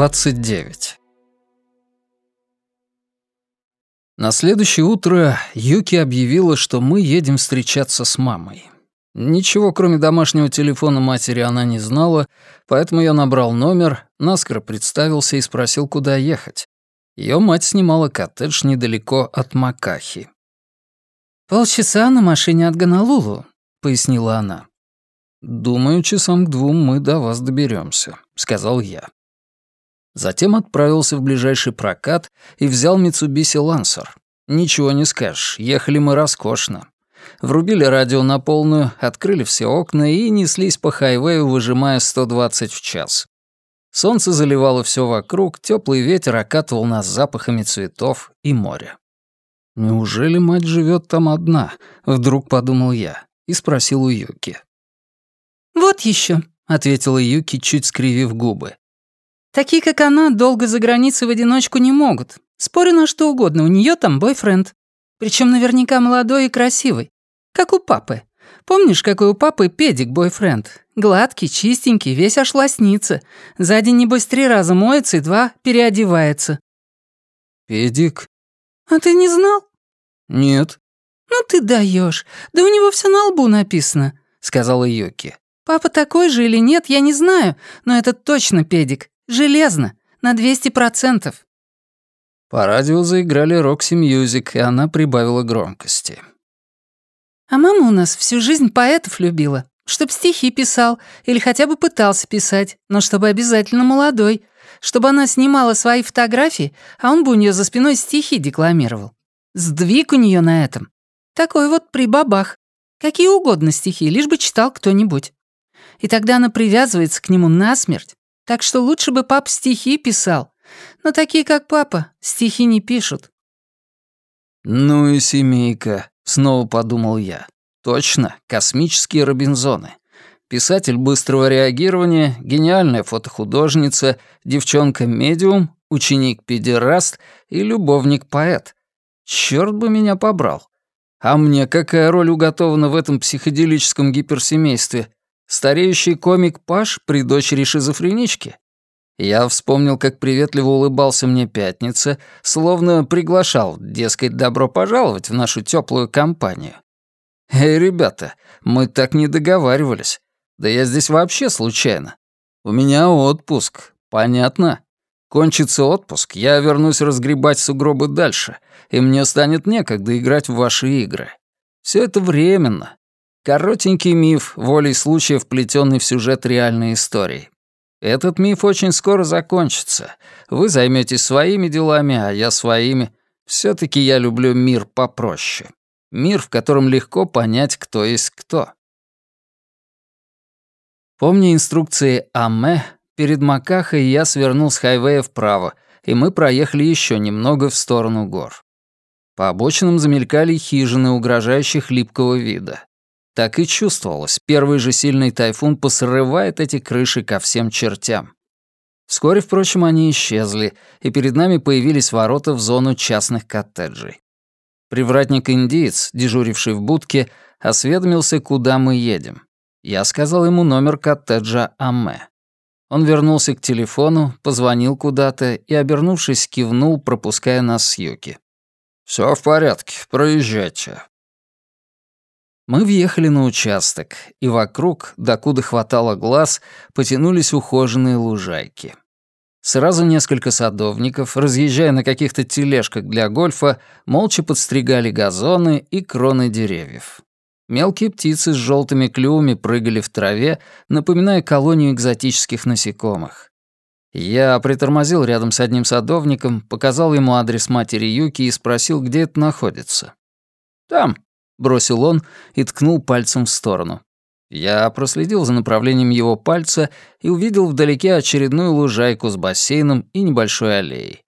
29 На следующее утро Юки объявила, что мы едем встречаться с мамой. Ничего, кроме домашнего телефона матери, она не знала, поэтому я набрал номер, наскоро представился и спросил, куда ехать. Ее мать снимала коттедж недалеко от Макахи. «Полчаса на машине от Гонолулу», — пояснила она. «Думаю, часам к двум мы до вас доберемся, сказал я. Затем отправился в ближайший прокат и взял Mitsubishi Lancer. Ничего не скажешь, ехали мы роскошно. Врубили радио на полную, открыли все окна и неслись по хайвею, выжимая 120 в час. Солнце заливало все вокруг, теплый ветер окатывал нас запахами цветов и моря. «Неужели мать живет там одна?» — вдруг подумал я и спросил у Юки. «Вот еще, ответила Юки, чуть скривив губы. «Такие, как она, долго за границей в одиночку не могут. Спорю на что угодно, у нее там бойфренд. Причем наверняка молодой и красивый. Как у папы. Помнишь, какой у папы педик-бойфренд? Гладкий, чистенький, весь аж лоснится. За день, небось, три раза моется и два переодевается». «Педик?» «А ты не знал?» «Нет». «Ну ты даешь. Да у него все на лбу написано», — сказала Юки. Папа такой же или нет, я не знаю, но это точно педик. Железно. На 200%. По радио заиграли Roxy Music, и она прибавила громкости. А мама у нас всю жизнь поэтов любила. Чтоб стихи писал, или хотя бы пытался писать, но чтобы обязательно молодой. Чтобы она снимала свои фотографии, а он бы у нее за спиной стихи декламировал. Сдвиг у нее на этом. Такой вот при бабах. Какие угодно стихи, лишь бы читал кто-нибудь и тогда она привязывается к нему насмерть. Так что лучше бы папа стихи писал. Но такие, как папа, стихи не пишут». «Ну и семейка», — снова подумал я. «Точно, космические Робинзоны. Писатель быстрого реагирования, гениальная фотохудожница, девчонка-медиум, ученик-педераст и любовник-поэт. Чёрт бы меня побрал. А мне какая роль уготована в этом психоделическом гиперсемействе? Стареющий комик Паш при дочери шизофренички? Я вспомнил, как приветливо улыбался мне Пятница, словно приглашал, дескать, добро пожаловать в нашу теплую компанию. Эй, ребята, мы так не договаривались. Да я здесь вообще случайно. У меня отпуск, понятно? Кончится отпуск, я вернусь разгребать сугробы дальше, и мне станет некогда играть в ваши игры. Все это временно, Коротенький миф, волей случая вплетенный в сюжет реальной истории. Этот миф очень скоро закончится. Вы займетесь своими делами, а я своими. все таки я люблю мир попроще. Мир, в котором легко понять, кто есть кто. Помня инструкции Аме, перед Макахой я свернул с хайвея вправо, и мы проехали еще немного в сторону гор. По обочинам замелькали хижины, угрожающих липкого вида. Так и чувствовалось, первый же сильный тайфун посрывает эти крыши ко всем чертям. Вскоре, впрочем, они исчезли, и перед нами появились ворота в зону частных коттеджей. Привратник-индиец, дежуривший в будке, осведомился, куда мы едем. Я сказал ему номер коттеджа Аме. Он вернулся к телефону, позвонил куда-то и, обернувшись, кивнул, пропуская нас с Юки. «Всё в порядке, проезжайте. Мы въехали на участок, и вокруг, докуда хватало глаз, потянулись ухоженные лужайки. Сразу несколько садовников, разъезжая на каких-то тележках для гольфа, молча подстригали газоны и кроны деревьев. Мелкие птицы с желтыми клювами прыгали в траве, напоминая колонию экзотических насекомых. Я притормозил рядом с одним садовником, показал ему адрес матери Юки и спросил, где это находится. «Там», бросил он и ткнул пальцем в сторону. Я проследил за направлением его пальца и увидел вдалеке очередную лужайку с бассейном и небольшой аллеей.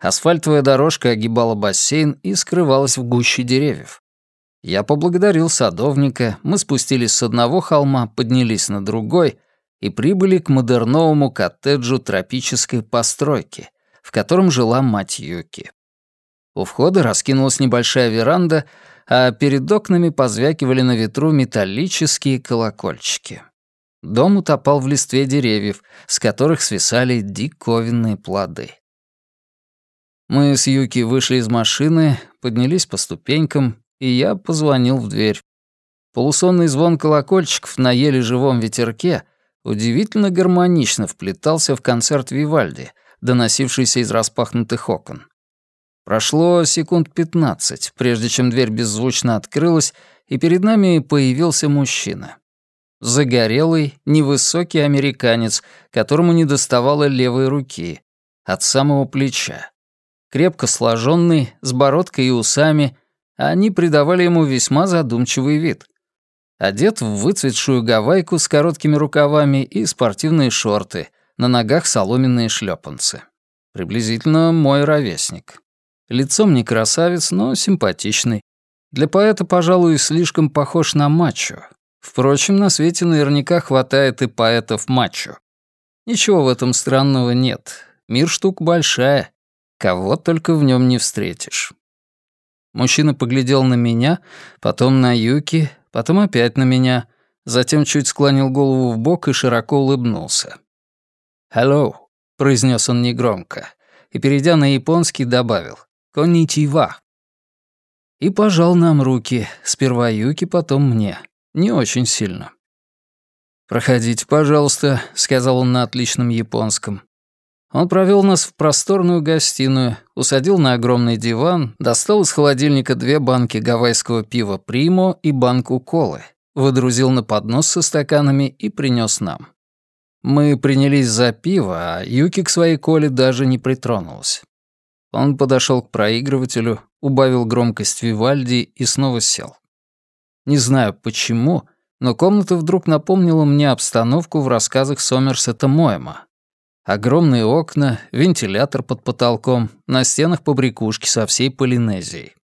Асфальтовая дорожка огибала бассейн и скрывалась в гуще деревьев. Я поблагодарил садовника, мы спустились с одного холма, поднялись на другой и прибыли к модерновому коттеджу тропической постройки, в котором жила мать Юки. У входа раскинулась небольшая веранда, а перед окнами позвякивали на ветру металлические колокольчики. Дом утопал в листве деревьев, с которых свисали диковинные плоды. Мы с Юки вышли из машины, поднялись по ступенькам, и я позвонил в дверь. Полусонный звон колокольчиков на еле живом ветерке удивительно гармонично вплетался в концерт Вивальди, доносившийся из распахнутых окон. Прошло секунд пятнадцать, прежде чем дверь беззвучно открылась, и перед нами появился мужчина. Загорелый, невысокий американец, которому не доставало левой руки, от самого плеча. Крепко сложенный, с бородкой и усами, они придавали ему весьма задумчивый вид. Одет в выцветшую гавайку с короткими рукавами и спортивные шорты, на ногах соломенные шлепанцы. Приблизительно мой ровесник. Лицом не красавец, но симпатичный. Для поэта, пожалуй, слишком похож на мачо. Впрочем, на свете наверняка хватает и поэтов мачо. Ничего в этом странного нет. Мир штука большая. Кого только в нем не встретишь. Мужчина поглядел на меня, потом на Юки, потом опять на меня, затем чуть склонил голову в бок и широко улыбнулся. «Hello», — произнес он негромко, и, перейдя на японский, добавил «Конничива». И пожал нам руки, сперва Юки, потом мне. Не очень сильно. «Проходите, пожалуйста», — сказал он на отличном японском. Он провел нас в просторную гостиную, усадил на огромный диван, достал из холодильника две банки гавайского пива «Примо» и банку колы, выдрузил на поднос со стаканами и принес нам. Мы принялись за пиво, а Юки к своей коле даже не притронулась. Он подошел к проигрывателю, убавил громкость Вивальди и снова сел. Не знаю почему, но комната вдруг напомнила мне обстановку в рассказах Сомерсета Моэма, Огромные окна, вентилятор под потолком, на стенах побрякушки со всей Полинезией.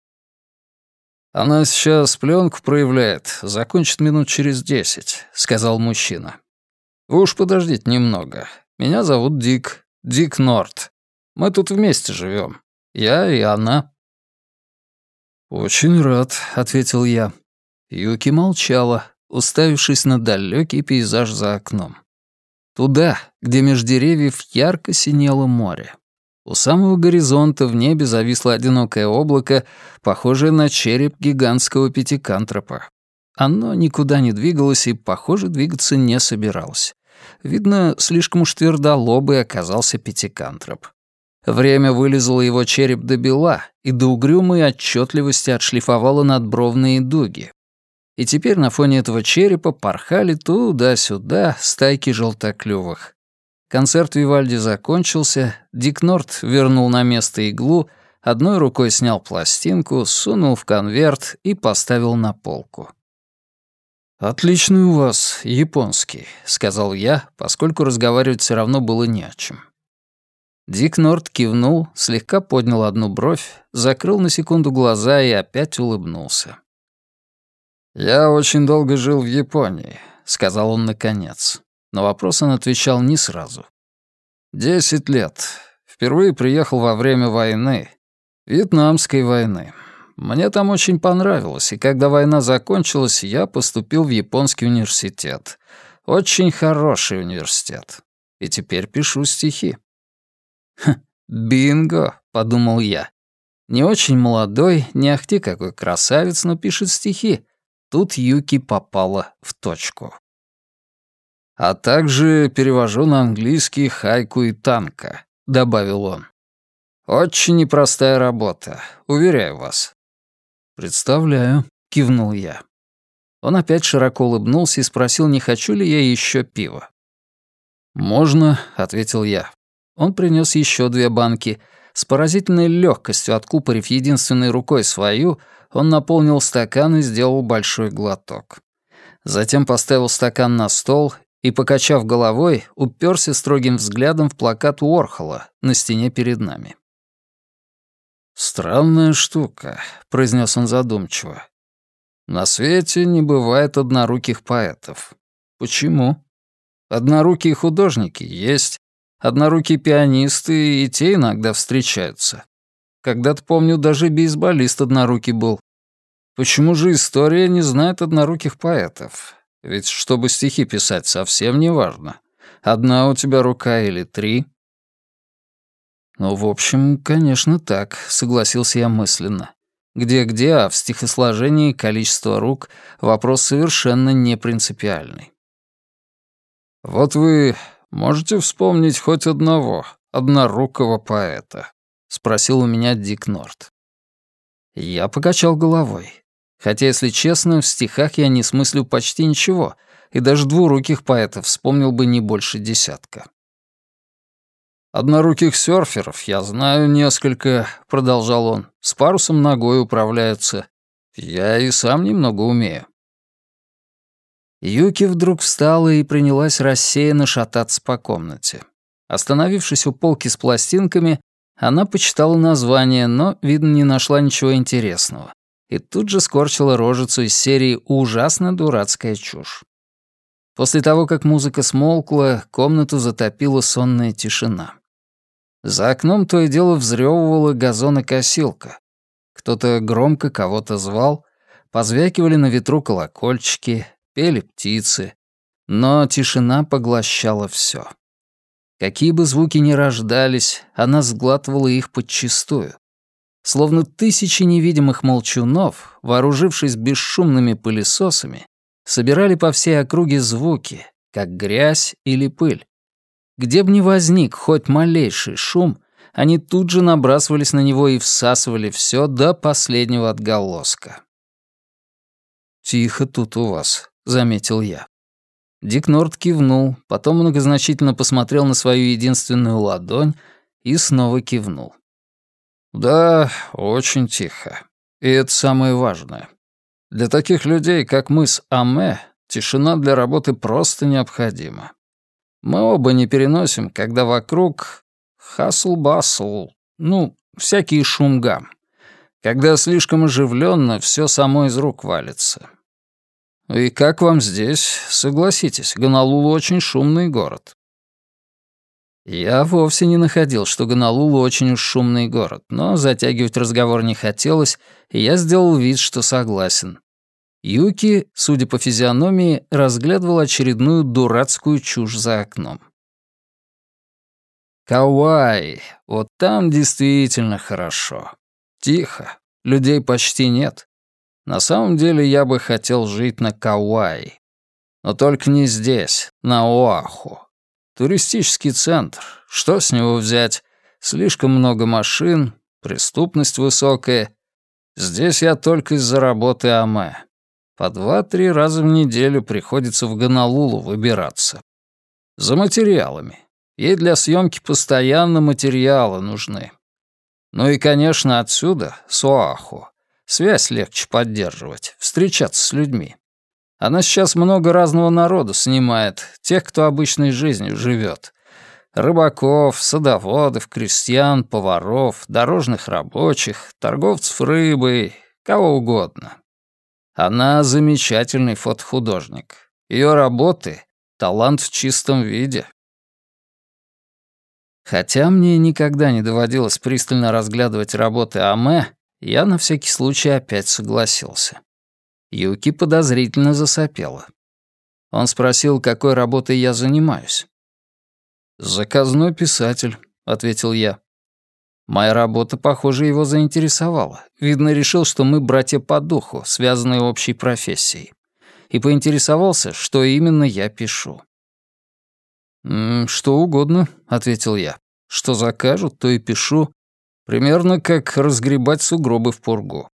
«Она сейчас пленку проявляет, закончит минут через десять», — сказал мужчина. «Вы уж подождите немного. Меня зовут Дик, Дик Норт. Мы тут вместе живем. Я и она». «Очень рад», — ответил я. Юки молчала, уставившись на далекий пейзаж за окном. Туда, где меж деревьев ярко синело море. У самого горизонта в небе зависло одинокое облако, похожее на череп гигантского пятикантропа. Оно никуда не двигалось и, похоже, двигаться не собиралось. Видно, слишком уж твердолобый оказался пятикантроп. Время вылезало его череп до бела и до угрюмой отчетливости отшлифовало надбровные дуги и теперь на фоне этого черепа порхали туда-сюда стайки желтоклювых. Концерт Вивальди закончился, Дик Норт вернул на место иглу, одной рукой снял пластинку, сунул в конверт и поставил на полку. «Отличный у вас японский», — сказал я, поскольку разговаривать все равно было не о чем. Дик Норт кивнул, слегка поднял одну бровь, закрыл на секунду глаза и опять улыбнулся. «Я очень долго жил в Японии», — сказал он наконец. На вопрос он отвечал не сразу. «Десять лет. Впервые приехал во время войны. Вьетнамской войны. Мне там очень понравилось, и когда война закончилась, я поступил в японский университет. Очень хороший университет. И теперь пишу стихи». «Хм, «Бинго», — подумал я. «Не очень молодой, не ахти какой красавец, но пишет стихи. Тут Юки попала в точку. «А также перевожу на английский хайку и танка», — добавил он. «Очень непростая работа, уверяю вас». «Представляю», — кивнул я. Он опять широко улыбнулся и спросил, не хочу ли я еще пива. «Можно», — ответил я. Он принес еще две банки. С поразительной легкостью откупорив единственной рукой свою, он наполнил стакан и сделал большой глоток. Затем поставил стакан на стол и, покачав головой, уперся строгим взглядом в плакат Уорхола на стене перед нами. «Странная штука», — произнес он задумчиво. «На свете не бывает одноруких поэтов. Почему? Однорукие художники есть, однорукие пианисты и те иногда встречаются. Когда-то, помню, даже бейсболист однорукий был. Почему же история не знает одноруких поэтов? Ведь чтобы стихи писать, совсем не важно. Одна у тебя рука или три. Ну, в общем, конечно, так, согласился я мысленно. Где-где, а в стихосложении количество рук — вопрос совершенно не принципиальный. Вот вы можете вспомнить хоть одного однорукого поэта? Спросил у меня Дик Норт. Я покачал головой. Хотя, если честно, в стихах я не смыслю почти ничего, и даже двуруких поэтов вспомнил бы не больше десятка. «Одноруких серферов я знаю несколько», — продолжал он. «С парусом ногой управляются. Я и сам немного умею». Юки вдруг встала и принялась рассеянно шататься по комнате. Остановившись у полки с пластинками, она почитала название, но, видно, не нашла ничего интересного. И тут же скорчила рожицу из серии «Ужасно дурацкая чушь». После того, как музыка смолкла, комнату затопила сонная тишина. За окном то и дело взрёвывала газонокосилка. Кто-то громко кого-то звал, позвякивали на ветру колокольчики, пели птицы, но тишина поглощала всё. Какие бы звуки ни рождались, она сглатывала их подчистую. Словно тысячи невидимых молчунов, вооружившись бесшумными пылесосами, собирали по всей округе звуки, как грязь или пыль. Где бы ни возник хоть малейший шум, они тут же набрасывались на него и всасывали все до последнего отголоска. «Тихо тут у вас», — заметил я. Дик Норт кивнул, потом многозначительно посмотрел на свою единственную ладонь и снова кивнул. «Да, очень тихо. И это самое важное. Для таких людей, как мы с Аме, тишина для работы просто необходима. Мы оба не переносим, когда вокруг хасл-басл, ну, всякий шум-гам. Когда слишком оживленно, все само из рук валится. И как вам здесь? Согласитесь, Гонолулу очень шумный город. Я вовсе не находил, что Гонолулу очень уж шумный город, но затягивать разговор не хотелось, и я сделал вид, что согласен. Юки, судя по физиономии, разглядывал очередную дурацкую чушь за окном. Кауай, вот там действительно хорошо. Тихо, людей почти нет. На самом деле я бы хотел жить на Кауай. Но только не здесь, на Оаху. Туристический центр. Что с него взять? Слишком много машин, преступность высокая. Здесь я только из-за работы АМЭ. По два-три раза в неделю приходится в Гонолулу выбираться. За материалами. Ей для съемки постоянно материалы нужны. Ну и, конечно, отсюда, с Оаху, связь легче поддерживать, встречаться с людьми. Она сейчас много разного народа снимает, тех, кто обычной жизнью живет. Рыбаков, садоводов, крестьян, поваров, дорожных рабочих, торговцев рыбой, кого угодно. Она замечательный фотохудожник. Ее работы — талант в чистом виде. Хотя мне никогда не доводилось пристально разглядывать работы Аме, я на всякий случай опять согласился. Юки подозрительно засопела. Он спросил, какой работой я занимаюсь. «Заказной писатель», — ответил я. Моя работа, похоже, его заинтересовала. Видно, решил, что мы братья по духу, связанные общей профессией. И поинтересовался, что именно я пишу. «Что угодно», — ответил я. «Что закажут, то и пишу. Примерно как разгребать сугробы в пургу.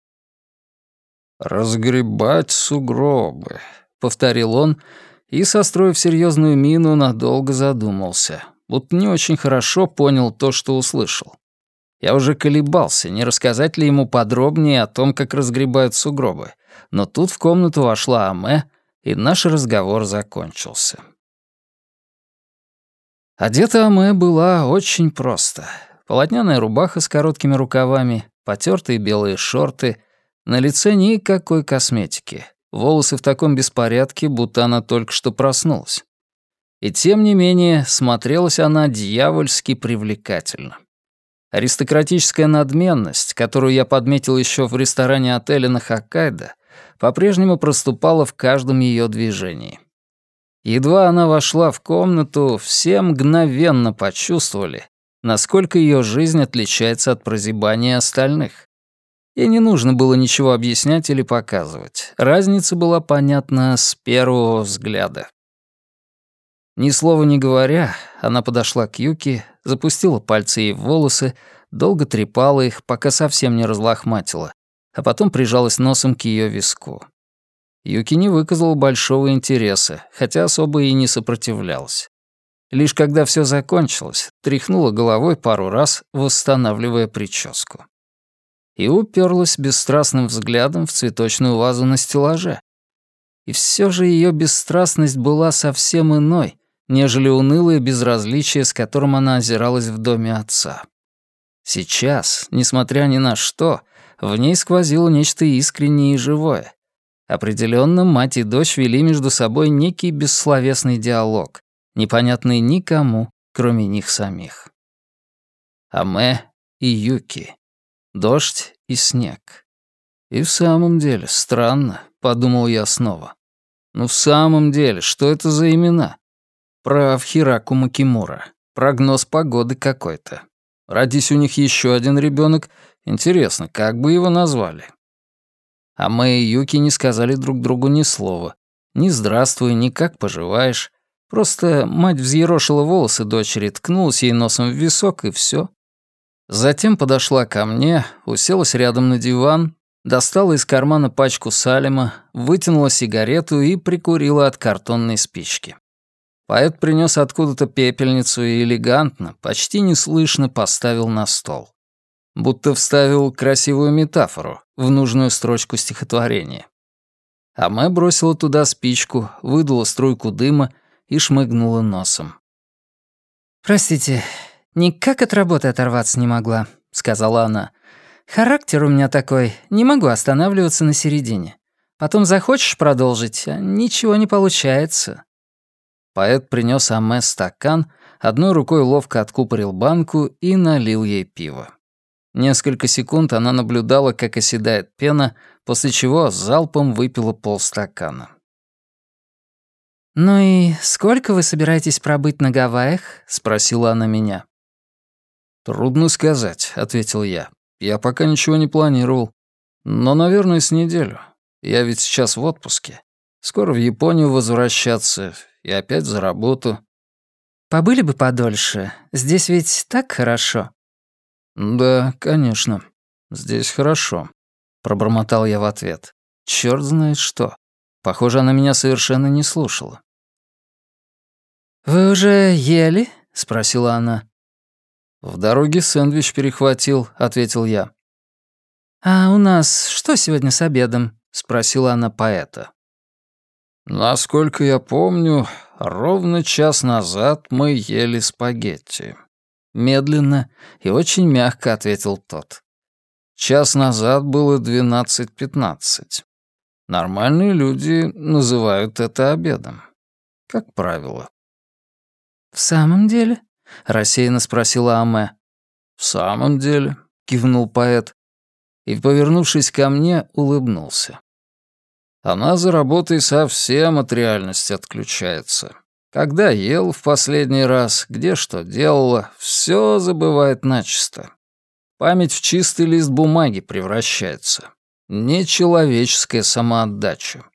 «Разгребать сугробы», — повторил он, и, состроив серьезную мину, надолго задумался, будто не очень хорошо понял то, что услышал. Я уже колебался, не рассказать ли ему подробнее о том, как разгребают сугробы, но тут в комнату вошла Аме, и наш разговор закончился. Одета Аме была очень просто. Полотняная рубаха с короткими рукавами, потертые белые шорты — на лице никакой косметики. Волосы в таком беспорядке, будто она только что проснулась. И тем не менее, смотрелась она дьявольски привлекательно. Аристократическая надменность, которую я подметил еще в ресторане отеля на Хоккайдо, по-прежнему проступала в каждом ее движении. Едва она вошла в комнату, все мгновенно почувствовали, насколько ее жизнь отличается от прозябания остальных. Ей не нужно было ничего объяснять или показывать. Разница была понятна с первого взгляда. Ни слова не говоря, она подошла к Юке, запустила пальцы ей в волосы, долго трепала их, пока совсем не разлохматила, а потом прижалась носом к ее виску. Юки не выказала большого интереса, хотя особо и не сопротивлялась. Лишь когда все закончилось, тряхнула головой пару раз, восстанавливая прическу. И уперлась бесстрастным взглядом в цветочную вазу на стеллаже. И все же ее бесстрастность была совсем иной, нежели унылое безразличие, с которым она озиралась в доме отца. Сейчас, несмотря ни на что, в ней сквозило нечто искреннее и живое. Определенно, мать и дочь вели между собой некий бессловесный диалог, непонятный никому, кроме них самих. Аме и Юки. Дождь и снег. И в самом деле, странно, подумал я снова. Ну в самом деле, что это за имена? Прав Хираку Макимура. Прогноз погоды какой-то. Родись у них еще один ребенок, интересно, как бы его назвали? А мы и Юки не сказали друг другу ни слова. Ни «здравствуй», ни «как поживаешь». Просто мать взъерошила волосы дочери, ткнулась ей носом в висок, и все. Затем подошла ко мне, уселась рядом на диван, достала из кармана пачку салима, вытянула сигарету и прикурила от картонной спички. Поэт принес откуда-то пепельницу и элегантно, почти неслышно поставил на стол. Будто вставил красивую метафору в нужную строчку стихотворения. А Мэ бросила туда спичку, выдула струйку дыма и шмыгнула носом. «Простите, никак от работы оторваться не могла», — сказала она. «Характер у меня такой, не могу останавливаться на середине. Потом захочешь продолжить, а ничего не получается». Поэт принес Аме стакан, одной рукой ловко откупорил банку и налил ей пиво. Несколько секунд она наблюдала, как оседает пена, после чего залпом выпила полстакана. «Ну и сколько вы собираетесь пробыть на Гавайях?» — спросила она меня. «Трудно сказать», — ответил я. «Я пока ничего не планировал. Но, наверное, с неделю. Я ведь сейчас в отпуске. Скоро в Японию возвращаться, и опять за работу. Побыли бы подольше. Здесь ведь так хорошо. Да, конечно. Здесь хорошо. Пробормотал я в ответ. Чёрт знает что. Похоже, она меня совершенно не слушала. «Вы уже ели?» — спросила она. «В дороге сэндвич перехватил», — ответил я. «А у нас что сегодня с обедом?» — спросила она поэта. Насколько я помню, ровно час назад мы ели спагетти. Медленно и очень мягко ответил тот. Час назад было двенадцать пятнадцать. Нормальные люди называют это обедом. Как правило. «В самом деле?» — рассеянно спросила Аме. «В самом деле», — кивнул поэт. И, повернувшись ко мне, улыбнулся. Она за работой совсем от реальности отключается. Когда ел в последний раз, где что делала, все забывает начисто. Память в чистый лист бумаги превращается. Нечеловеческая самоотдача.